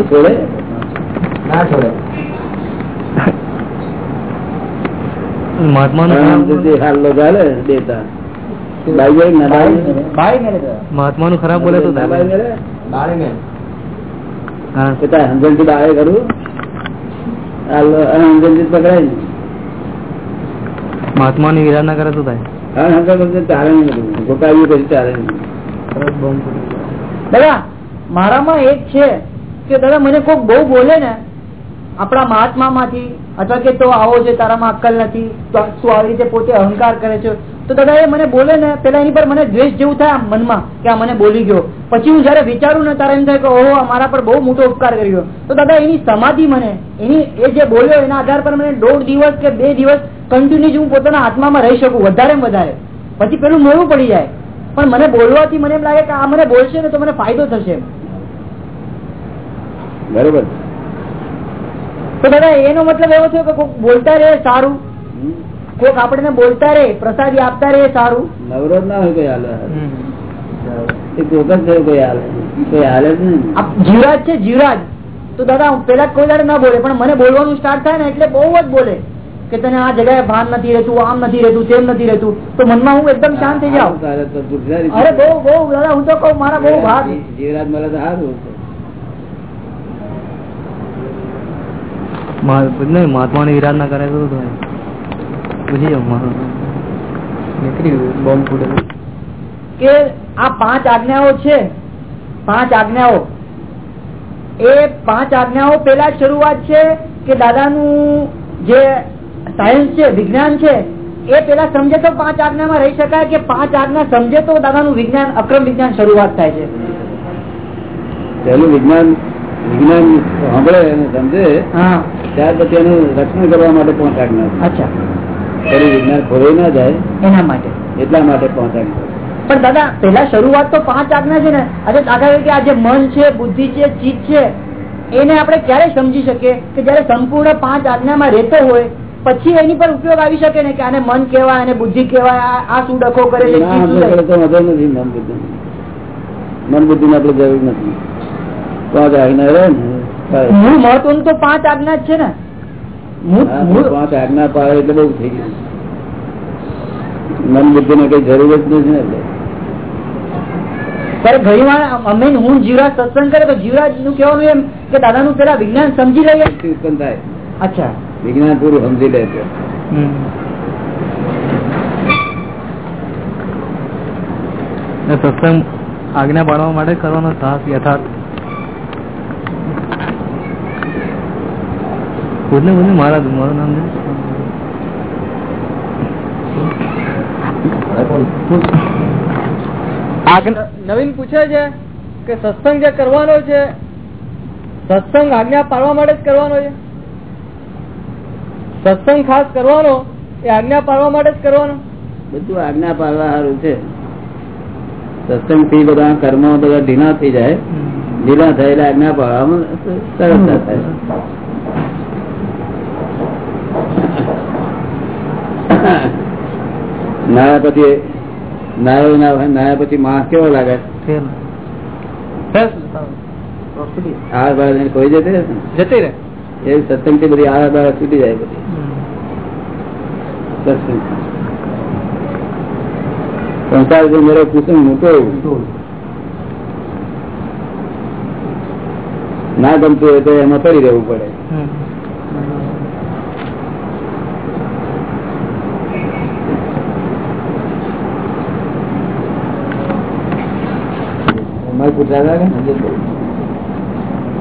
છોડે? ના છોડે. મહાત્માનું આમ ખરાબ ના બોલે. તો તારે સમજણથી બાએ કરું? હાલ લો, અને પકડાય ને વિરાધના કરે તો થાય. દાદા મારામાં એક છે કે દાદા મને કોઈ બહુ બોલે ને આપણા મહાત્મા માંથી અથવા કે તો આવો છે તારામાં અક્કલ નથી તો તું આવી રીતે પોતે અહંકાર કરે છે? તો દાદા એ મને બોલે ને પેલા એની પર મને દ્વેષ જેવું થાય મનમાં કે આ મને બોલી ગયો. પછી હું જયારે વિચારું ને ત્યારે એમ થાય કે ઓહો મારા પર બહુ મોટો ઉપકાર કર્યો. તો દાદા એની સમાધિ મને એની એ જે બોલ્યો એના આધાર પર મને દોઢ દિવસ કે બે દિવસ કન્ટિન્યુ હું પોતાના આત્મામાં રહી શકું વધારે વધારે. પછી પેલું મોડું પડી જાય. પણ મને બોલવાથી મને એમ લાગે કે આ મને બોલશે ને તો મને ફાયદો થશે બરોબર. તો દાદા એનો મતલબ એવો થયો કે બોલતા રહે સારું? કોક આપણને બોલતા રે પ્રસાદી આપતા રે સારું. નવરો ના હોય કોઈ હાલે. એ કોક જ થયું કોઈ હાલે. કોઈ હાલે જ નહીં. જીવરાજ છે જીવરાજ. તો દાદા પેલા કોઈ દાડે ના બોલે પણ મને બોલવાનું સ્ટાર્ટ થાય ને એટલે બહુ જ બોલે કે તને આ જગ્યાએ ભાન નથી રહેતું આમ નથી રહેતું તેમ નથી રહેતું. તો મનમાં હું એકદમ શાંત થઈ જાઉં. અરે બહુ બહુ દાદા હું તો કહું મારા બહુ ભાગ. જીવરાજ મળે તો સારું મહાત્મા ને વિરાધના કરે તો થાય પૂછી બોમ્બ કે આ પાંચ આજ્ઞાઓ છે પાંચ આજ્ઞાઓ. એ પાંચ આજ્ઞાઓ પેલા શરૂઆત છે કે દાદાનું જે સાયન્સ છે વિજ્ઞાન છે એ પેલા સમજે તો પાંચ આજ્ઞામાં રહી શકાય કે પાંચ આજ્ઞા સમજે તો દાદાનું વિજ્ઞાન અક્રમ વિજ્ઞાન શરૂઆત થાય છે. પેલું વિજ્ઞાન વિજ્ઞાન સાંભળે અને સમજે ત્યાર પછી એનું રક્ષણ કરવા માટે પહોંચાડનાર અચ્છા. પેલું વિજ્ઞાન ખોવાઈ ના જાય એના માટે. એટલા માટે પહોંચાડી પણ દાદા પેલા શરૂઆત તો પાંચ આજ્ઞા છે ને. આજે દાખલા કે આ જે મન છે બુદ્ધિ છે ચિત્ત છે એને આપણે ક્યારે સમજી શકીએ કે જયારે સંપૂર્ણ પાંચ આજ્ઞામાં રહેતો હોય પછી એની પર ઉપયોગ આવી શકે ને કે આને મન કેવાય અને બુદ્ધિ કેવાય આ- શું ડખો કરે છે મન બુદ્ધિ મન બુદ્ધિ ની આપણે જરૂર નથી. પાંચ આજ્ઞા રહે ને બસ. મહત્વનું તો પાંચ આજ્ઞા જ છે ને. પાંચ આજ્ઞા પાડે એટલે બહુ થઈ ગયું. મન બુદ્ધિ ને કઈ જરૂર જ નથી એટલે. ત્યારે ઘણી વાર અમે હું જીવરાજ સત્સંગ કરે તો જીવરાજનું કહેવાનું એમ કે દાદાનું પેલા વિજ્ઞાન સમજી લઈએ. ઉત્પન્ન થાય. અચ્છા. વિજ્ઞાન પૂરું સમજી લે છે. સત્સંગ આજ્ઞા પાડવા માટે કરવાનો સાહસ યથાર્થ. પૂછને બધું મારા મારું નામ છે નવીન પૂછે છે કે સત્સંગ જે કરવાનો છે સત્સંગ આજ્ઞા પાડવા માટે જ કરવાનો છે? સત્સંગ ખાસ કરવાનો એ આજ્ઞા પાડવા માટે જ કરવાનો? બધું આજ્ઞા પાડવા સારું છે. સત્સંગથી બધા કર્મ બધા ઢીના થઈ જાય. ઢીલા થયેલા આજ્ઞા પાડવામાં સરળતા થાય. નાયા પછી નાયો ના હોય નાયા પછી માણસ કેવો લાગે? આ બાર કોઈ જતી રહે? જતી રહે. એ સત્સંગથી બધી આ બાર છૂટી જાય બધી સંસાર જો મેરો કુસુમ મૂકો ના ગમતું હોય તો એમાં કરી રહેવું પડે. અમારે પૂછા લાગે ને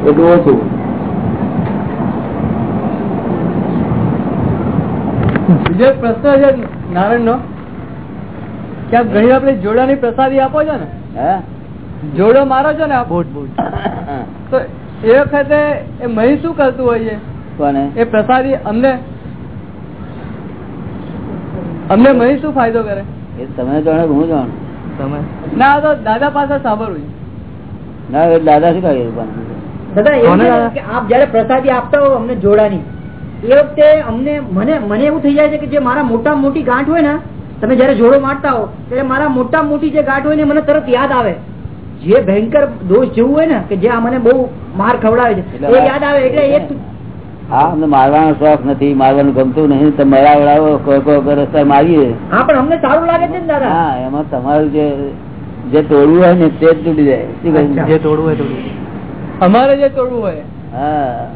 એટલું ઓછું. બીજો પ્રશ્ન છે નારાયણ નો કે આપ ઘણી આપણે જોડાની પ્રસાદી આપો છો ને? જોડો મારો છો ને તો એ વખતે એ મહી શું કરતું હોય છે? એ પ્રસાદી અમને. અમને મહી શું ફાયદો કરે? એ તમે જાણો હું જાણું? તમે. ના તો દાદા પાસે સાંભળવું છે. ના દાદા શું કાઢી આપ જયારે પ્રસાદી આપતા હો અમને જોડાની એ વખતે અમને મને મને એવું થઈ જાય છે કે જે મારા મોટા મોટી ગાંઠ હોય ને તમે જયારે જોડો મારતા હો ત્યારે મારા મોટા મોટી જે ગાંઠ હોય ને મને તરત યાદ આવે. જે ભયંકર દોષ જેવું હોય ને કે જે આ મને બહુ માર ખવડાવે છે એ યાદ આવે એટલે એ હા અમને મારવાનો શોખ નથી મારવાનું ગમતું નહીં તમે મરાવડાવો કોઈ કોઈ રસ્તા મારીએ. હા પણ અમને સારું લાગે છે ને દાદા. હા એમાં તમારું જે જે તોડવું હોય ને તે જ તૂટી જાય. જે તોડવું હોય તોડવું અમારે જે તોડવું હોય. હા.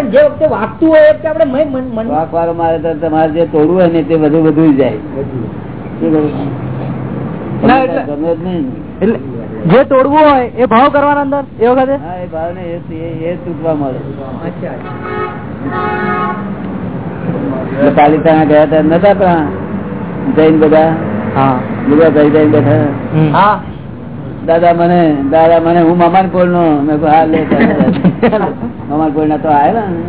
જે વખતે વાગતું હોય એ આપણે મન- મન- મન- શોખ વાળો મારે તો તમારે જે તોડવું હોય ને તે બધું બધું જાય. શું કહ્યું? ના, તમને એટલે- ગમે જ નહીં. એટલે જે તોડવું હોય એ ભાવ કરવાના અંદર એ વખતે? હા એ ભાવ ને એ એ- એ તૂટવા મળે. એટલે પાલિતાણા ગયા હતા નતા પણ જૈન બધા? હા. બધા ભાઈ ભાઈ બેઠા. દાદા મને દાદા મને હું મમાનપુર નો મેં હા લે મમાનપુર ના તો આવ્યા ને.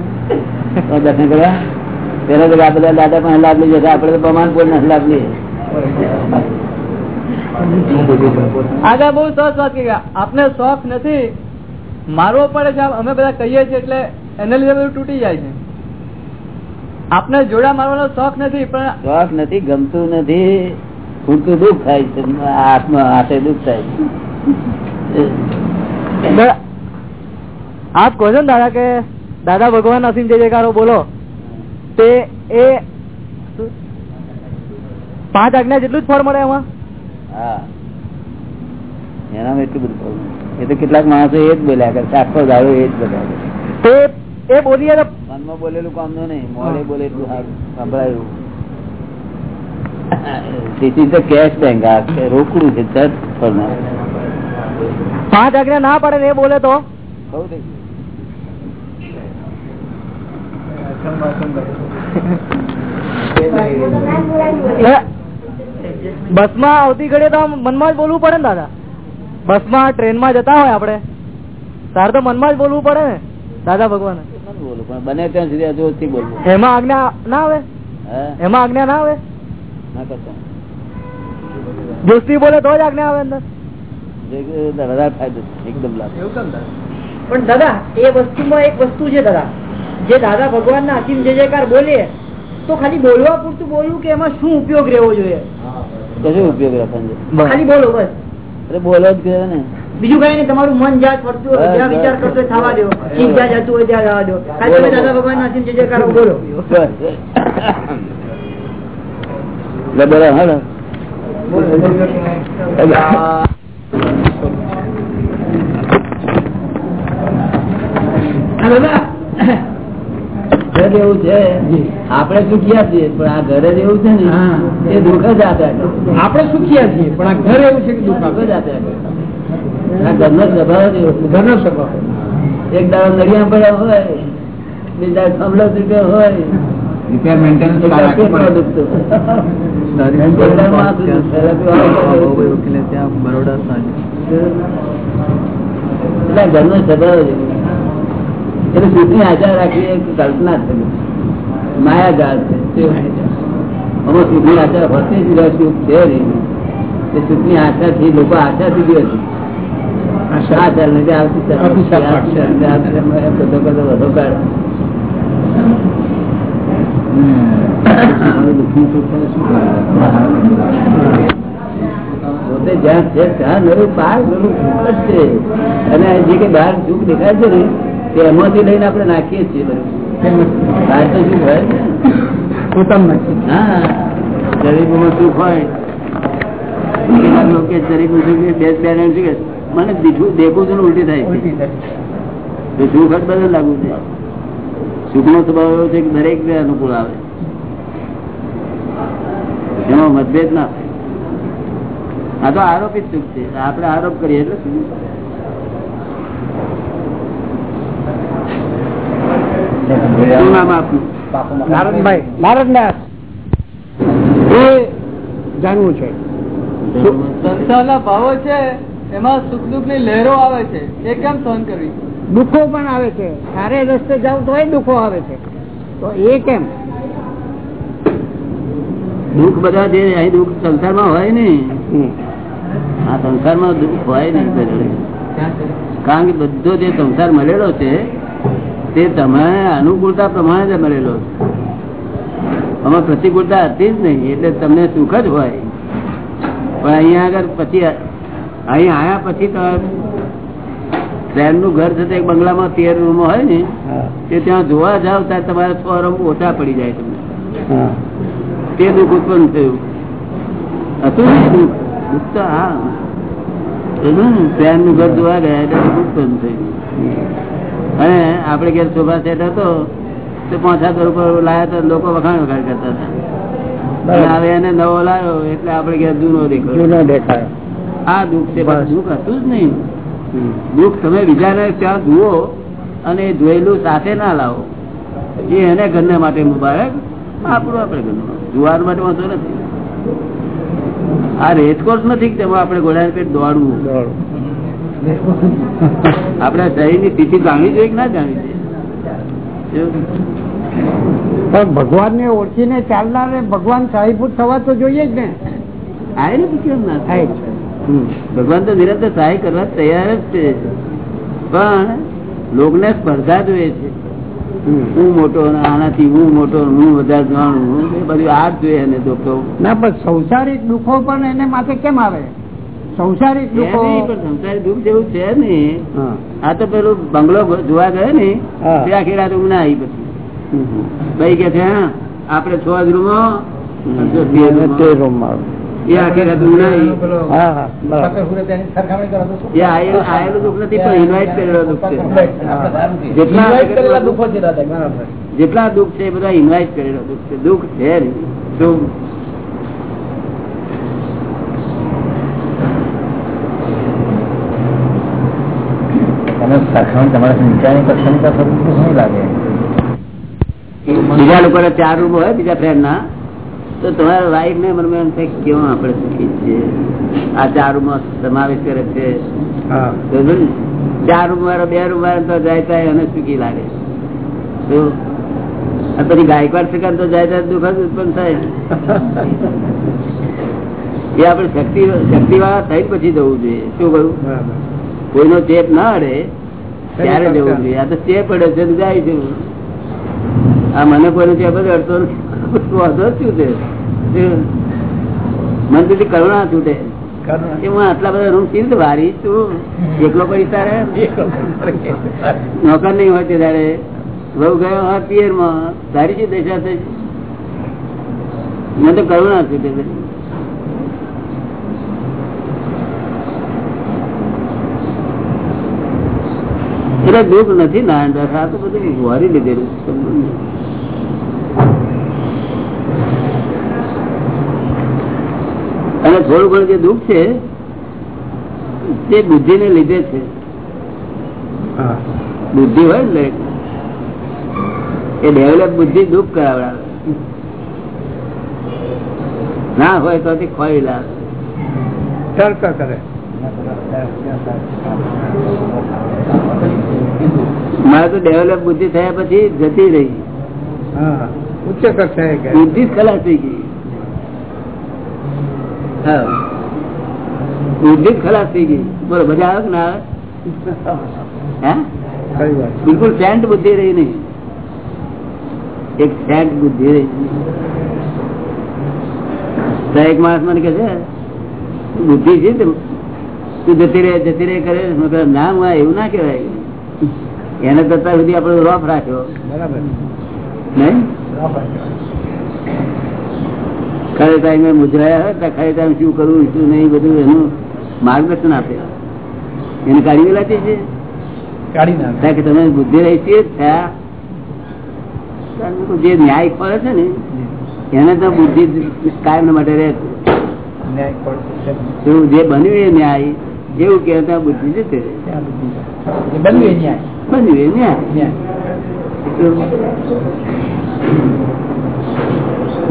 તો દર્શન કરવા. પેલા તો આ બધા દાદા પણ લાભ લઈ જશે આપડે તો મમાનપુર ના લાભ લઈએ. આગળ બહુ સરસ વાત કહી આપને શોખ નથી. મારવો પડે છે અમે બધા કહીએ છીએ એટલે એના લીધે બધું તૂટી જાય છે. આપને જોડા મારવાનો શોખ નથી પણ શોખ નથી ગમતું નથી. ખૂટતું દુઃખ થાય છે આત્મા હાથે દુઃખ થાય આપ કહો છો ને દાદા કે દાદા ભગવાન અસીમ જે જયકારો બોલો. તે એ પાંચ આજ્ઞા જેટલું જ ફળ મળે એમાં? હા. એનામાં એટલું બધું ફળ એ તો કેટલાક માણસો એ જ બોલ્યા કરે આખો દાડો એ જ બોલ્યા કરે તે એ બોલીએ તો મનમાં બોલેલું કામનું નહીં મોડે બોલે એટલું સારું સંભળાયું. This is the cash bank. રોકડું છે જજ ફરનાર. પાંચ આજ્ઞા ના પડે ને એ બોલે તો? બસમાં આવતી ઘડીએ તો મનમાં જ બોલવું પડે ને દાદા? બસમાં ટ્રેનમાં જતા હોય આપડે તારે તો મનમાં જ બોલવું પડે ને દાદા ભગવાન. બોલવું પણ બને ત્યાં સુધી બોલવું. એમાં આજ્ઞા ના આવે? એમાં આજ્ઞા ના આવે? ના કરતા. જોસ્તી બોલે તો જ આજ્ઞા આવે અંદર. વધારે ફાયદો એકદમ લાભ પણ દાદા એ વસ્તુમાં એક વસ્તુ છે દાદા. જે દાદા ભગવાન ના અસીમ જે જયકાર બોલીએ તો ખાલી બોલવા પૂરતું બોલવું કે એમાં શું ઉપયોગ રહેવો જોઈએ? કશું ઉપયોગ રાખવાનો ખાલી બોલો બસ. અરે બોલો જ કરે ને. બીજું કઈ નહીં તમારું મન જ્યાં ફરતું હોય જ્યાં વિચાર કરતો હોય થવા દો. ચિંતા જ્યાં જતું હોય ત્યાં જવા દો. ખાલી તમે દાદા ભગવાન ના અસીમ જે જયકાર બોલો. બોલો હાલો. હા દાદા ઘર એવું છે. આપણે સુખિયા છીએ પણ આ ઘરે જ એવું છે ને એ દુઃખ જ આપ્યા આપણે સુખિયા છીએ પણ આ ઘર એવું છે કે દુઃખ જ આપ્યા આ ઘરનો સ્વભાવ જ એવો છે. ઘરનો સ્વભાવ. એક દાડો નડિયા પડ્યા હોય બીજા સમલો તૂટ્યો હોય. રિપેર મેન્ટેનન્સ ઘરનો એવો. એટલે સુખની આશા રાખવી એ કલ્પના જ છે. માયા છે આમાં સુખની આશા હોતી જ સુખ છે એ સુખની આશાથી લોકો આશા બી હતી. આશા. ચાલ નથી આવતી ચાલ બધો બધો વધો કાઢ પોતે જ્યાં છે ત્યાં નવું પાર નવું સુખ જ છે. અને જે કઈ બહાર સુખ દેખાય છે ને તે એમાંથી લઈને આપણે નાખીએ છીએ બધું. બહાર તો સુખ હોય ને? હા. ગરીબોમાં સુખ હોય. લોકો ગરીબ સુખ બે બે ને શું કે મને દીઠું દેખું છું ને ઉલટી થાય છે. સુખ જ બધું લાગુ છે. સુખ નો સ્વભાવ એવો છે કે દરેક ને અનુકૂળ આવે. એનો મતભેદ ના થાય. આ તો આરોપિત સુખ છે. આપણે આરોપ કરીએ એટલે શું શું નામ આપનું? નારદભાઈ. નારદદાસ. એ જાણવું છે. સંસારના ભાવો છે એમાં સુખ દુઃખની લહેરો આવે છે. એ કેમ સહન કરવી? દુઃખો પણ આવે છે. સારે રસ્તે જાવ તો દુઃખો આવે છે. તો એ કેમ? દુઃખ બધા જે અહીં દુઃખ સંસારમાં હોય ને આ સંસારમાં દુઃખ હોય નહીં કારણ કે બધો જે સંસાર મળેલો છે તે તમે અનુકૂળતા પ્રમાણે જ મળેલો છે. આમાં પ્રતિકૂળતા હતી જ નહીં એટલે તમને સુખ જ હોય. પણ અહીંયા આગળ પછી અહીં આયા પછી ટ્રેનનું ઘર છે એક બંગલામાં તેર રૂમો હોય ને તે ત્યાં જોવા જાવ ત્યાં તમારે છ રૂમ ઓછા પડી જાય તમને. તે દુઃખ ઉત્પન્ન થયું. હતું ને દુઃખ? દુઃખ તો હા. ટ્રેનનું ઘર જોવા ગયા એટલે દુઃખ ઉત્પન્ન થયું. અને આપડે ઘેર શોભા સેટ હતો તો પાંચ સાત રૂપિયા લાયા તો લોકો વખાણ વખાણ કરતા હતા. હવે એને નવો લાવ્યો એટલે આપડે ઘેર જૂનો દેખાયો. જૂનો દેખાય. આ દુઃખ છે દુઃખ હતું જ નહીં. દુઃખ તમે બીજાને ત્યાં જુઓ અને એ જોયેલું સાથે ના લાવો. એ એને ઘરને માટે મુબારક. આપણું આપણે ઘરનું. જુવાર માટે વાંધો નથી. આ રેસકોર્સ નથી તેમાં આપણે ઘોડા પેટ દોડવું. આપણે શરીરની સ્થિતિ જાણવી જોઈએ કે ના જાણવી જોઈએ? પણ ભગવાન ને ઓળખીને ચાલનાર ભગવાન સાહીભૂત થવા તો જોઈએ જ ને. થાય ને કેમ ના થાય. ભગવાન તો નિરંતર સહાય કરવા તૈયાર જ છે. પણ લોકને સ્પર્ધા જોઈએ છે. હું મોટો આનાથી હું મોટો હું વધારે જાણું એ બધું આ જ જોઈએ એને તો ના પણ સંસારિક દુઃખો પણ એને માથે કેમ આવે? સંસારિક દુઃખો નહીં, સંસારી દુઃખ જેવું છે ને આ તો પેલું બંગલો જોવા ગયો ને. તે આખી રાત ઊંઘ ના આવી પછી. ભાઈ કે છે હા, આપડે છ જ રૂમો રૂમમાં એ આખી રાત ઊંઘ ના આવી હા હા બરાબર. એ આયેલું આયેલું દુઃખ નથી પણ ઇન્વાઇટ કરેલો દુઃખ છે. જેટલા જેટલા દુઃખ છે એ બધા ઇન્વાઇટ કરેલો દુઃખ છે. દુઃખ છે શું? બીજા લોકો ચાર રૂમ હોય બીજા ફ્રેન્ડ ના તો તમારા લાઈફ ને મને એમ થાય કેવું આપણે સુખી છીએ? આ ચાર રૂમ સમાવેશ કરે છે? ચાર રૂમ વાળો બે રૂમ વાળો તો જાય ત્યાં એને સુખી લાગે? પછી ગાયકવાડ શિકાર તો જાય ત્યાં દુઃખ જ ઉત્પન્ન થાય એ આપણે શક્તિ શક્તિ વાળા થઈ પછી જવું જોઈએ. શું કહ્યું કોઈનો ચેપ ના અડે ત્યારે જવું જોઈએ. આ તો ચેપ અડે છે જાય છે. આ મને કોઈનો ચેપ જ અડતો નથી. વાંધો જ શું છે શું? કરુણા. છૂટે એમાં આટલા બધા રૂમ કેવી વારી તું એકલો પડી તારે? નોકર નહીં હોય તે તારે. વહુ ગયો હા પિયરમાં તારી શું દશા થઈ? મને તો કરુણા છૂટે એટલે દુઃખ નથી નારાયણ દાસ આ તો બધું વારી લીધેલું અને થોડું ઘણું જે દુઃખ છે તે બુદ્ધિ ને લીધે છે. બુદ્ધિ હોય ને એ ડેવલપ બુદ્ધિ દુઃખ કરાવડાવે. ના હોય તો ખોઈ લાવે. તર્ક કરે. મારે તો ડેવલપ બુદ્ધિ થયા પછી જતી રહી. હા. ઉચ્ચ કક્ષાએ બુદ્ધિ જ ખલાસ થઈ ગઈ. બુદ્ધિ ખરાબ થઈ ગઈ. બોલો મજા આવે કે ના આવે? બિલકુલ સેન્ટ બુદ્ધિ રહી નહીં. એક સેન્ટ બુદ્ધિ રહી. એક માણસ મને કે છે બુદ્ધિ છે તું. જતી રહે જતી રહે કરે. ના હું એવું ના કહેવાય. એને કરતા સુધી આપણે રોફ રાખ્યો. નહીં? ખરે ટાઈમે મુજરાયા હોય તો ખરે ટાઈમ શું કરવું શું નહીં બધું એનું માર્ગદર્શન આપે. એને કાઢી વેલાતી છે? કે તમે બુદ્ધિ રહી છે જ ન્યાય પડે છે ને એને તો બુદ્ધિ કાયમ માટે રહે છે. જે. બન્યું એ ન્યાય જેવું કે ત્યાં બુદ્ધિ જતી રહે બન્યું એ ન્યાય. બન્યું એ ન્યાય.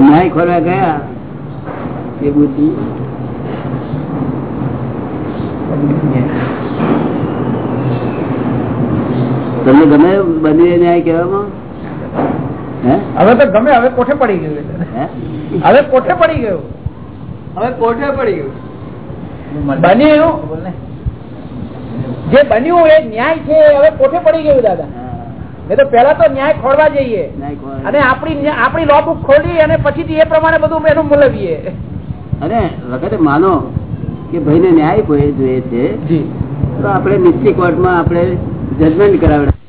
ન્યાય ખોરવા ગયા. એ બુદ્ધિ? તમને ગમે બન્યું એ ન્યાય કહેવામાં? હવે તો ગમે હવે કોઠે પડી ગયું હવે કોઠે પડી ગયું? હવે કોઠે પડી ગયું? બન્યું? જે બન્યું એ ન્યાય છે હવે કોઠે પડી ગયું દાદા? એ તો પેલા તો ન્યાય ખોળવા જઈએ. ન્યાય અને આપણી આપણી લો બુક ખોલી અને પછીથી એ પ્રમાણે બધું એનું મૂલવીએ. અને વખતે માનો કે ભાઈ ને ન્યાય જોઈએ છે તો આપણે નિશ્ચિત કોર્ટમાં આપણે જજમેન્ટ કરાવડે